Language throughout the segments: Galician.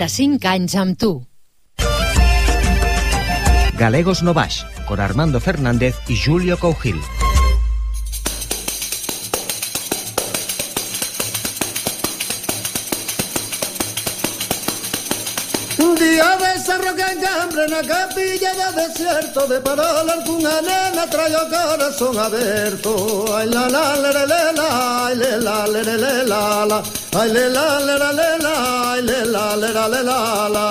45 anys amb tu. Galegos Novax, con Armando Fernández y Julio Cougil. alambre na capilla do desierto De parolas cunha nena trae o corazón aberto Ai la la la la la la Ai le la la la la la la Ai le la la la la la Ai le la la la la la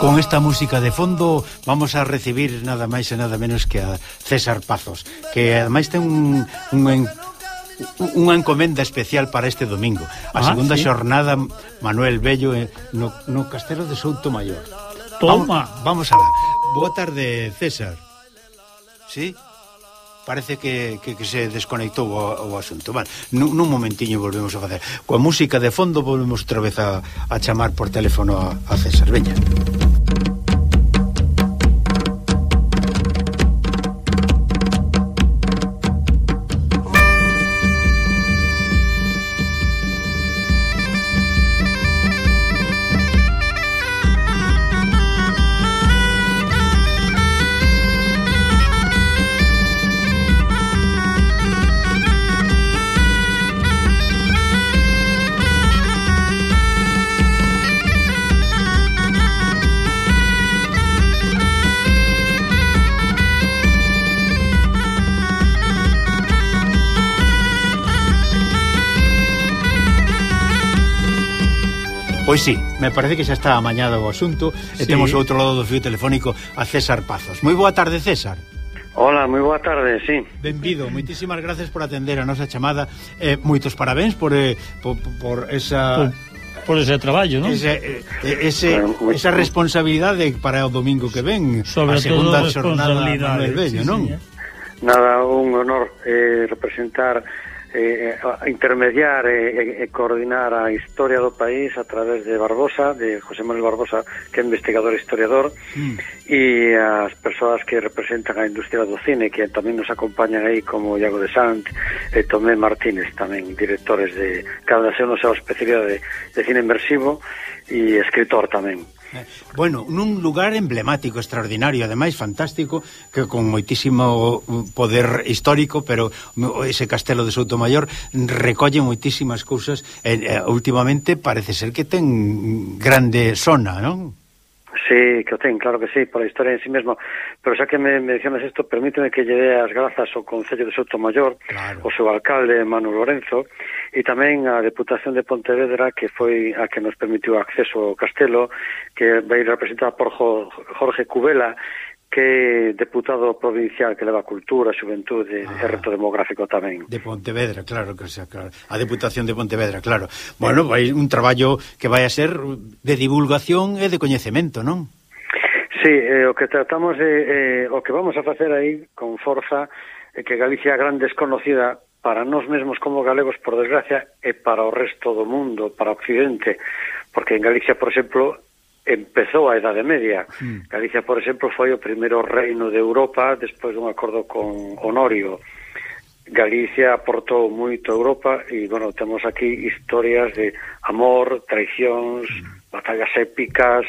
Con esta música de fondo vamos a recibir nada máis e nada menos que a César Pazos Que ademais ten un, un, un unha encomenda especial para este domingo. A ah, segunda sí. xornada Manuel Bello no, no Castelo de Souto Maior. Toma. Vamos, vamos a ver. Boa tarde, César. Sí? Parece que, que, que se desconectou o, o asunto. Vale, nun, nun momentiño volvemos a facer. Coa música de fondo volvemos outra vez a, a chamar por teléfono a, a César. Veña. Veña. Pois sí, me parece que xa está amañado o asunto sí. e temos outro lado do fio telefónico a César Pazos. Moi boa tarde, César. Hola, moi boa tarde, sí. Benvido, moitísimas gracias por atender a nosa chamada. Eh, moitos parabéns por, eh, por, por esa... Por por ese traballo, non? Ese, eh, ese, esa responsabilidade para o domingo que ven, Sobre a segunda todo jornada Manuel Bello, sí, non? Señor. Eh. Nada, un honor eh, representar eh, intermediar e, e coordinar a historia do país a través de Barbosa, de José Manuel Barbosa, que é investigador e historiador, mm. e as persoas que representan a industria do cine, que tamén nos acompañan aí, como Iago de Sant e Tomé Martínez, tamén directores de cada seu no seu especialidade de, de cine inmersivo, e escritor tamén. Eh, bueno, nun lugar emblemático, extraordinario, ademais fantástico, que con moitísimo uh, poder histórico, pero ese castelo de Soutomaior recolle moitísimas cousas e, e, últimamente parece ser que ten grande zona, non? Sí, que o ten, claro que sí, pola historia en sí mesmo. Pero xa que me, me dixemes isto, permíteme que lle dé as grazas ao Concello de Sotomayor, claro. o seu alcalde, Manu Lorenzo, e tamén a Deputación de Pontevedra, que foi a que nos permitiu acceso ao castelo, que vai representar por Jorge Cubela, que deputado provincial que leva cultura, xuventude ah, e reto demográfico tamén. De Pontevedra, claro que sea, claro. A Deputación de Pontevedra, claro. Bueno, vai un traballo que vai a ser de divulgación e de coñecemento, non? Sí, eh, o que tratamos de eh, o que vamos a facer aí con forza é eh, que Galicia é gran desconocida para nós mesmos como galegos, por desgracia, e para o resto do mundo, para Occidente, porque en Galicia, por exemplo, empezou a Edade Media. Mm. Galicia, por exemplo, foi o primeiro reino de Europa despois dun acordo con Honorio. Galicia aportou moito a Europa e, bueno, temos aquí historias de amor, traicións, hmm. batallas épicas,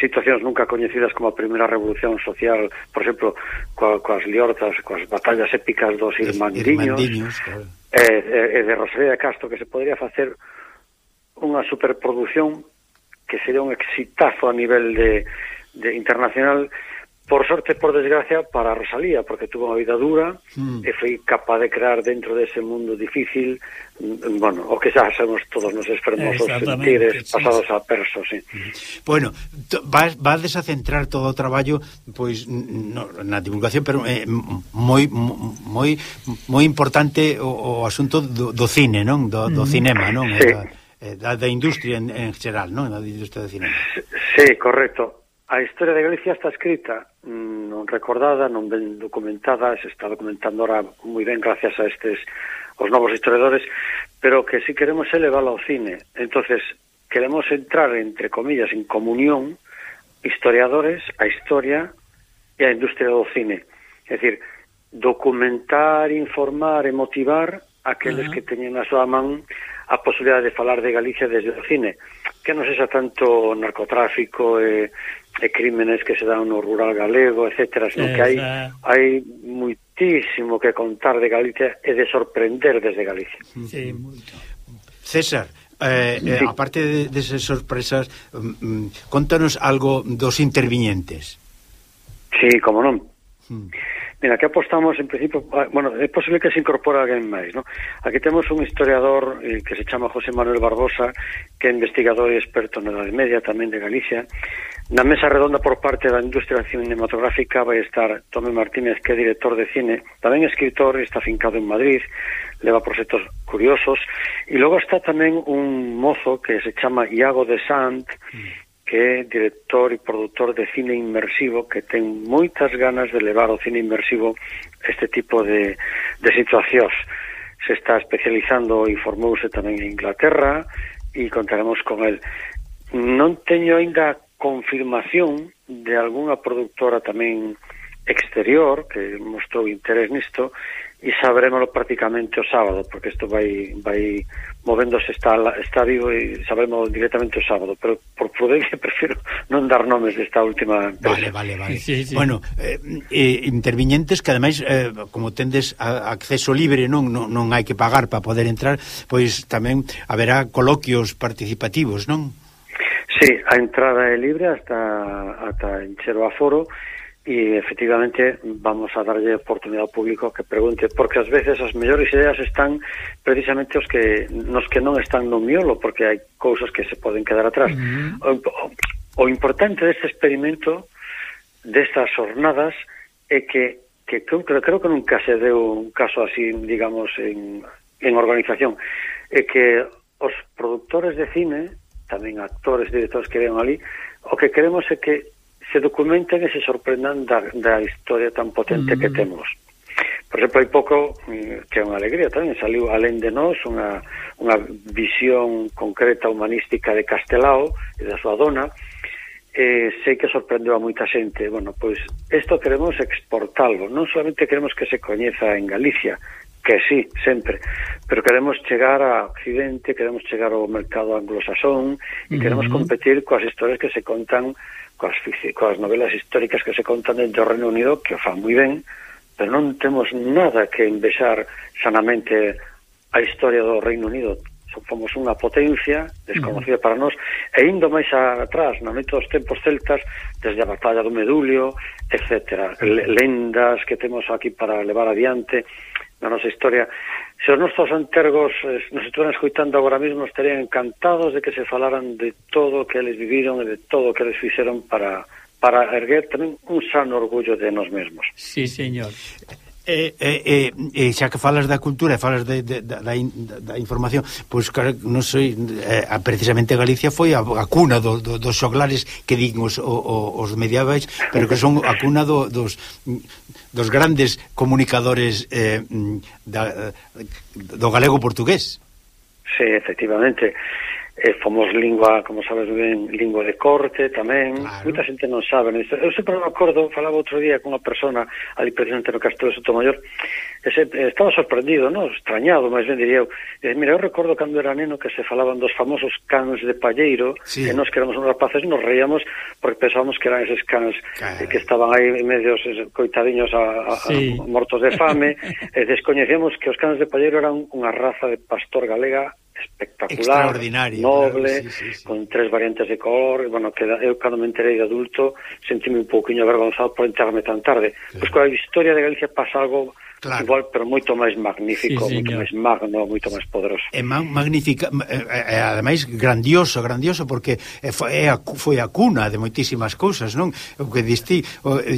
situacións nunca coñecidas como a primeira revolución social, por exemplo, coa, coas liortas, coas batallas épicas dos irmandiños, irmandiños claro. e, e, e de Rosalía de Castro, que se podría facer unha superproducción que sería un exitazo a nivel de, de internacional por sorte, por desgracia, para Rosalía, porque tuvo unha vida dura mm. e foi capaz de crear dentro dese ese mundo difícil, mm, bueno, o que xa sabemos todos nos fermosos sentires sí, pasados sí. a perso, sí. Bueno, vas, vas a centrar todo o traballo pois no, na divulgación, pero eh, moi moi moi importante o, o asunto do, do cine, non? Do, do hmm. cinema, non? Sí. Esta eh, da, da industria en, en xeral, non? Da industria do cinema. Sí, correcto. A historia de Galicia está escrita, mm, non recordada, non ben documentada, se está documentando ahora moi ben gracias a estes os novos historiadores, pero que si queremos elevarlo ao cine, entonces queremos entrar, entre comillas, en comunión historiadores, a historia e a industria do cine. É dicir, documentar, informar e motivar aqueles uh -huh. que teñen na súa man a posibilidade de falar de Galicia desde o cine, que non sexa tanto narcotráfico e, e crímenes que se dan no rural galego, etc., sino que hai, hai muitísimo que contar de Galicia e de sorprender desde Galicia. Sí, moito. César, Eh, eh, sí. aparte de, de sorpresas mm, mm, contanos algo dos intervinientes Sí, como non mm. Mira, que apostamos en principio, bueno, é posible que se incorpore alguén máis, no? Aquí temos un historiador eh, que se chama José Manuel Barbosa, que é investigador e experto na Edade Media, tamén de Galicia. Na mesa redonda por parte da industria cinematográfica vai estar Tome Martínez, que é director de cine, tamén escritor, está fincado en Madrid, leva proxectos curiosos, e logo está tamén un mozo que se chama Iago de Sant, mm que é director e produtor de cine inmersivo que ten moitas ganas de levar o cine inmersivo este tipo de, de situacións. Se está especializando e formouse tamén en Inglaterra e contaremos con el. Non teño aínda confirmación de algunha productora tamén exterior que mostrou interés nisto e sabrémolo prácticamente o sábado, porque isto vai vai movéndose está está vivo e sabremos directamente o sábado, pero por prudencia prefiro non dar nomes desta última empresa. Vale, vale, vale. Sí, sí. Bueno, eh, eh, interviñentes que ademais eh, como tendes a, acceso libre, non non, non hai que pagar para poder entrar, pois tamén haberá coloquios participativos, non? Sí, a entrada é libre hasta ata encher o aforo e efectivamente vamos a darlle oportunidade ao público que pregunte, porque ás veces as mellores ideas están precisamente os que nos que non están no miolo, porque hai cousas que se poden quedar atrás. Uh -huh. o, o, o importante deste experimento, destas jornadas, é que, que creo, creo que nunca se deu un caso así, digamos, en, en organización, é que os productores de cine, tamén actores, directores que ven ali, o que queremos é que se documenten e se sorprendan da, da historia tan potente mm. que temos. Por exemplo, hai pouco, mm, que é unha alegría tamén, saliu alén de nós unha, unha visión concreta humanística de Castelao e da súa dona, eh, sei que sorprendeu a moita xente. Bueno, pois isto queremos exportalo, non solamente queremos que se coñeza en Galicia, que sí, sempre, pero queremos chegar a Occidente, queremos chegar ao mercado anglosaxón e queremos uh -huh. competir coas historias que se contan, coas, coas novelas históricas que se contan dentro do Reino Unido, que o fan moi ben, pero non temos nada que envexar sanamente a historia do Reino Unido. Fomos unha potencia desconocida uh -huh. para nós e indo máis atrás, na noite dos tempos celtas, desde a batalla do Medulio, etc. lendas que temos aquí para levar adiante, na nosa historia. Se os nosos antergos eh, nos estuvieran escuitando agora mesmo, estarían encantados de que se falaran de todo o que eles viviron e de todo o que eles fixeron para para erguer tamén un sano orgullo de nós mesmos. Sí, señor. E, e, e, e xa que falas da cultura e falas de, de, da, da, da información pois claro, non sei eh, precisamente Galicia foi a, a cuna do, do, dos xoglares que din os, o, os medievais pero que son a cuna do, dos, dos grandes comunicadores eh, da, do galego portugués. Sí, efectivamente eh, fomos lingua, como sabes ben, lingua de corte tamén, claro. moita xente non sabe isto. Eu sempre me acordo, falaba outro día con unha persona ali precisamente no Castelo de Sotomayor, que se, estaba sorprendido, non? extrañado, máis ben diría eu. Eh, mira, eu recordo cando era neno que se falaban dos famosos cans de palleiro, sí. que nos que éramos uns rapaces nos reíamos porque pensábamos que eran eses cans claro. eh, que estaban aí medios coitadiños a, a, sí. a mortos de fame, eh, Descoñecemos que os cans de palleiro eran unha raza de pastor galega espectacular, noble, claro, sí, sí, sí. con tres variantes de color, bueno, que eu cando me enterei de adulto sentime un pouquiño avergonzado por enterarme tan tarde. Pois coa historia de Galicia pasa algo claro. Igual, pero moito máis magnífico, sí, moito máis magno, moito máis poderoso. É ma magnífica, é, é, eh, eh, eh, ademais grandioso, grandioso porque foi a, foi a cuna de moitísimas cousas, non? O que distí,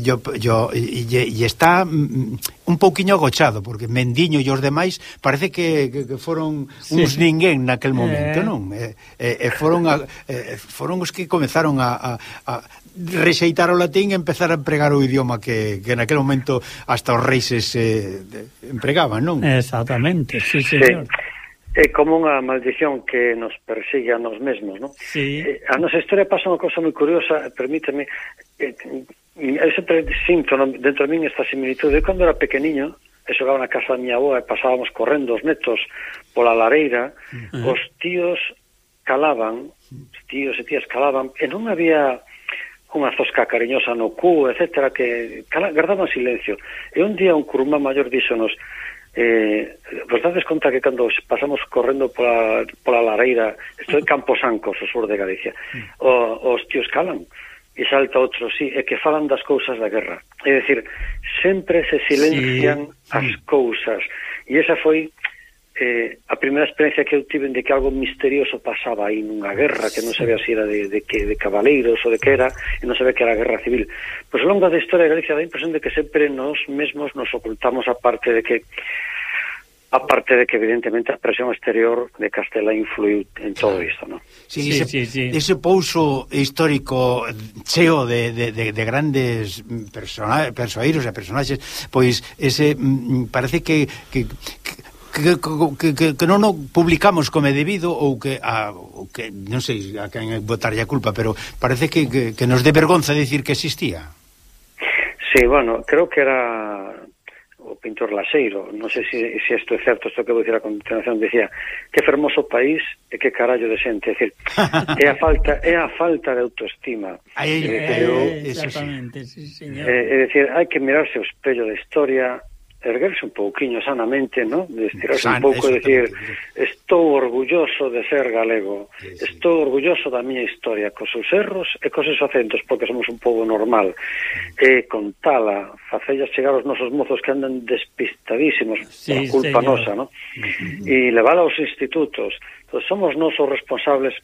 yo, yo, e, e está mm, mm, un pouquiño agochado porque Mendiño e os demais parece que, que, que foron sí. uns ninguén naquel momento, eh. non? E, e, e foron a, e, foron os que comezaron a, a, a rexeitar o latín e empezar a empregar o idioma que, que naquele momento hasta os reises eh, empregaban, non? Exactamente, sí, señor. Sí é como unha maldición que nos persigue a nos mesmos, non? Sí. Eh, a nosa historia pasa unha cosa moi curiosa, permíteme, eh, eu sempre sinto dentro de min esta similitude. Eu cando era pequeniño, e xogaba na casa da miña aboa e pasábamos correndo os netos pola lareira, uh -huh. os tíos calaban, os tíos e tías calaban, e non había unha zosca cariñosa no cu, etcétera, que cala, guardaban silencio. E un día un curumá maior díxonos eh, vos dades conta que cando pasamos correndo pola, pola lareira, isto é Camposancos, o sur de Galicia, mm. o, os tíos calan, e salta outro, sí, e que falan das cousas da guerra. É dicir, sempre se silencian sí, sí. as cousas. E esa foi eh, a primeira experiencia que eu tive de que algo misterioso pasaba aí nunha guerra que non sabía se era de, de, que, de cabaleiros ou de que era e non sabía que era a guerra civil pois ao longo da historia de Galicia dá a impresión de que sempre nós mesmos nos ocultamos a parte de que A parte de que, evidentemente, a presión exterior de Castela influiu en todo isto, non? Sí, sí, ese, sí, sí. ese pouso histórico cheo de, de, de, de grandes persona, persoeiros e personaxes, pois ese mm, parece que, que, que que, que, que, que non o publicamos como é debido ou que, a, ou que non sei a quen botarlle a culpa, pero parece que, que, que nos dé vergonza decir que existía. Sí, bueno, creo que era o pintor Laseiro, non sei se, se isto é certo, isto que vou dicir a continuación, dicía que fermoso país e que carallo de xente, é dicir, é a falta, é a falta de autoestima. Aí, eh, eh, exactamente, sí, señor. Eh, é, é dicir, hai que mirarse o espello da historia, erguerse un pouquiño sanamente, ¿no? de estirarse San, un pouco e decir estou orgulloso de ser galego, sí, sí. estou orgulloso da miña historia, cos seus erros e cos seus acentos, porque somos un pobo normal. E contala, facella chegar os nosos mozos que andan despistadísimos sí, por culpa señor. nosa, ¿no? Uh -huh. E levala aos institutos. Entón, somos nosos responsables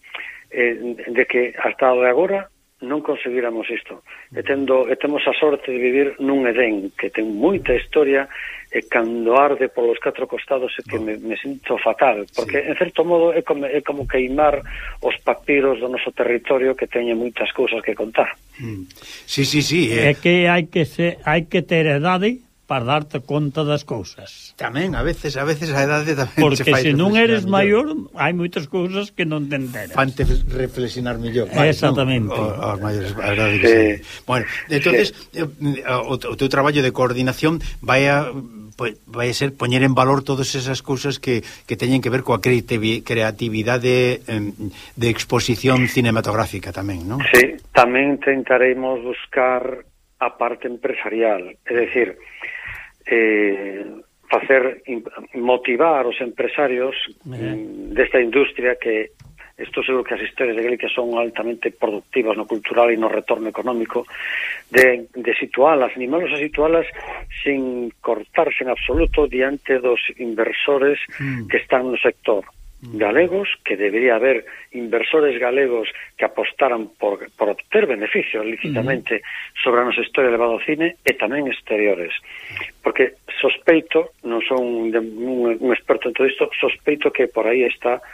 eh, de que hasta de agora non conseguiramos isto. E, tendo, e temos a sorte de vivir nun Edén que ten moita historia e cando arde polos catro costados é que me, me sinto fatal, porque sí. en certo modo é como, é como queimar os papiros do noso territorio que teñe moitas cousas que contar. Mm. Sí, sí, sí. É, eh. é que hai que, se, hai que ter edade para darte conta das cousas. Tamén, a veces, a veces a edade tamén Porque se, se non eres maior, hai moitas cousas que non te enteras. Fante reflexionar mellor. Exactamente. Non? Maiores, a verdade que eh, sí. Bueno, entonces eh, o, o teu traballo de coordinación vai a vai a ser poñer en valor todas esas cousas que, que teñen que ver coa creatividade de, de exposición cinematográfica tamén, non? Sí, tamén tentaremos buscar a parte empresarial, é dicir, eh, facer motivar os empresarios eh, mm, desta industria que estou seguro que as historias de Galicia son altamente productivas no cultural e no retorno económico de, de situalas, animalos a situalas sin cortarse en absoluto diante dos inversores mm. que están no sector galegos, que debería haber inversores galegos que apostaran por, por obter beneficios lícitamente uh -huh. sobre a nosa historia elevada ao cine e tamén exteriores. Porque sospeito, non son un, un experto en todo isto, sospeito que por aí está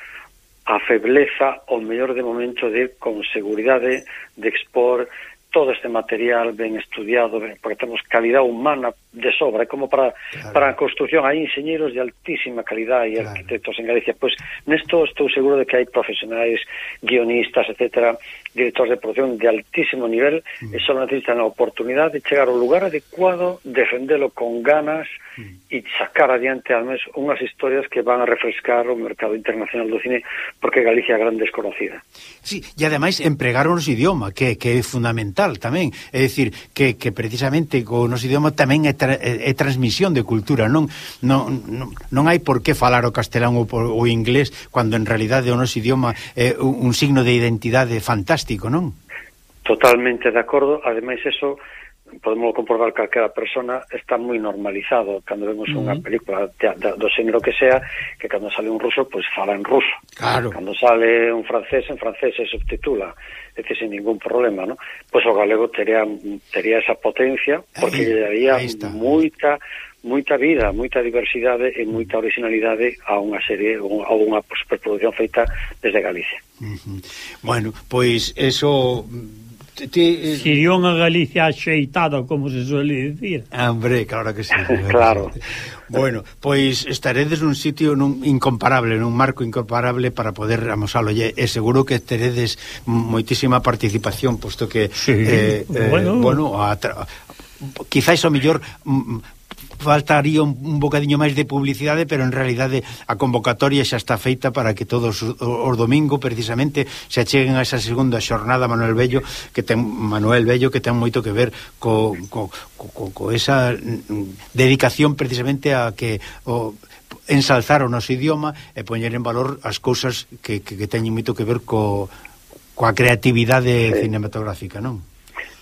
a febleza, o mellor de momento, de con seguridade de expor todo este material ben estudiado, ben, porque temos calidad humana de sobra, como para claro. para a construción hai enxeñeiros de altísima calidad e claro. arquitectos en Galicia, pois nesto estou seguro de que hai profesionais, guionistas, etcétera, directores de producción de altísimo nivel mm. e só necesitan a oportunidade de chegar ao lugar adecuado, defendelo con ganas mm. e sacar adiante al mes unhas historias que van a refrescar o mercado internacional do cine porque Galicia é gran desconocida. Sí, e ademais empregar o noso idioma, que, que é fundamental tamén, é dicir, que, que precisamente o noso idioma tamén é, tra, é, é transmisión de cultura, non, non, non, non hai por que falar o castelán ou o inglés cando en realidade o noso idioma é eh, un, un signo de identidade fantástico fantástico, non? Totalmente de acordo, ademais eso podemos comprobar que calquera persona está moi normalizado cando vemos uh -huh. unha película de, de, do xénero que sea que cando sale un ruso, pois pues, fala en ruso claro. cando sale un francés, en francés se subtitula, é que sin ningún problema ¿no? pois pues, o galego tería, tería esa potencia porque lle daría moita moita vida, moita diversidade e moita originalidade a unha serie a unha superproducción feita desde Galicia. Uh -huh. Bueno, pois eso te, eh, Sería unha Galicia axeitada, como se suele dicir. Ah, hombre, claro que sí. claro. Bueno, pois estaredes nun sitio nun incomparable, nun marco incomparable para poder amosalo. E, e seguro que teredes moitísima participación, posto que... Sí, eh, bueno... Eh, bueno, a, a, quizáis o mellor mm, faltaría un, un bocadiño máis de publicidade, pero en realidade a convocatoria xa está feita para que todos os, os domingo precisamente se acheguen a esa segunda xornada Manuel Bello, que ten Manuel Bello que ten moito que ver co, co, co, co esa mm, dedicación precisamente a que o ensalzar o noso idioma e poñer en valor as cousas que, que, que teñen moito que ver co, coa creatividade sí. cinematográfica, non?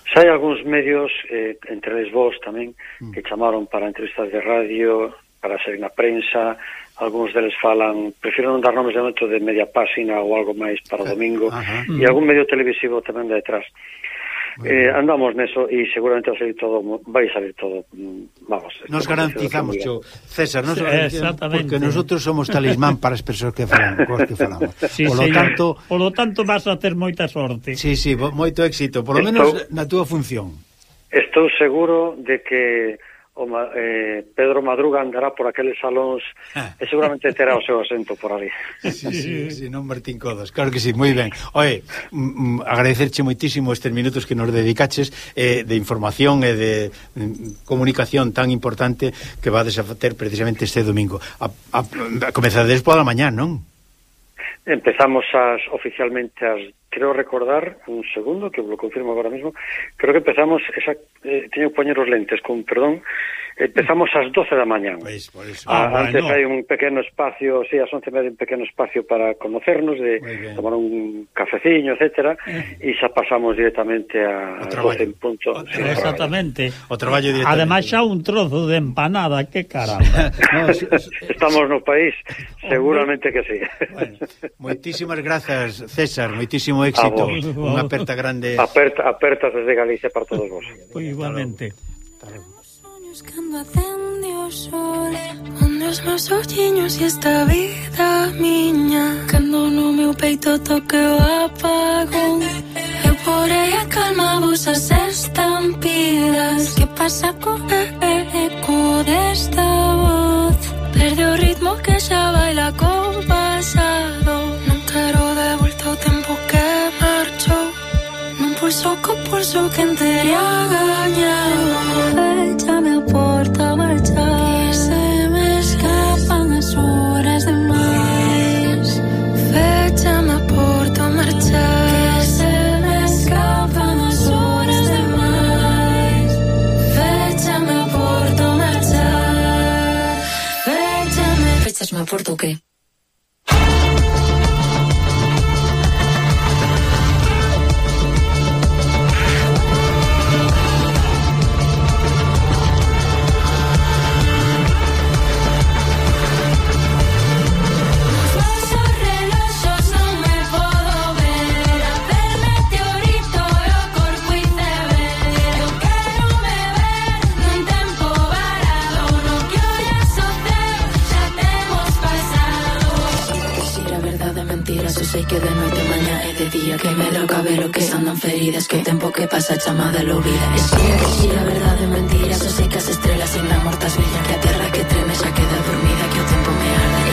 Xa hai algúns medios, eh, entre les vós tamén, mm. que chamaron para entrevistas de radio, para ser na prensa, algúns deles falan, prefiro non dar nomes de momento de media página ou algo máis para o eh, domingo, uh -huh. e algún medio televisivo tamén detrás. Eh, andamos neso e seguramente vai salir todo vai salir todo, vamos. Eh, nos garantizamos, yo, César, nos porque nosotros somos talismán para as persoas que falan coas que falamos. Sí, por lo sí, tanto, por lo tanto vas a ter moita sorte. Sí, sí, moito éxito, por lo menos na túa función. Estou seguro de que o, eh, Pedro Madruga andará por aqueles salóns ah. e seguramente terá o seu asento por ali. Sí, sí, sí, non Martín Codos, claro que sí, moi ben. Oe, agradecerche moitísimo estes minutos que nos dedicaches eh, de información e de mm, comunicación tan importante que vades a ter precisamente este domingo. A, a, a comezades pola mañá, non? Empezamos as oficialmente as creo recordar un segundo que lo confirmo agora mismo creo que empezamos esa, eh, teño que poñer os lentes con perdón Empezamos ás 12 da mañán. Pois, por eso. Ah, ah, antes bueno. hai un pequeno espacio, si, sí, ás 11 media un pequeno espacio para conocernos, de tomar un cafeciño, etcétera, eh. e xa pasamos directamente a 12 en punto. O, sí, exactamente. O traballo directamente. Ademais xa un trozo de empanada, que caramba. no, Estamos no país, seguramente que sí. Bueno, moitísimas grazas, César, moitísimo éxito. Unha aperta grande. Aperta, apertas desde Galicia para todos vos. Igualmente. Hasta luego. Hasta luego. Buscando acende sol. Onde os meus olliños e esta vida miña. Cando no meu peito toque o apagón. Eu porei a calma, vos as estampidas. Que pasa co eco desta voz? Perde o ritmo que xa baila con pasado. Non quero de volta o tempo que marchou Non pulso co pulso que entería gañado por toque. mentiras Eu sei que de noite, maña é de día Que me dá o cabelo, que andan feridas Que o tempo que pasa chamada lo vida E xira, que a verdade é mentira Eu sei que as estrelas indan mortas brillan Que a terra que treme xa queda dormida Que o tempo me arde.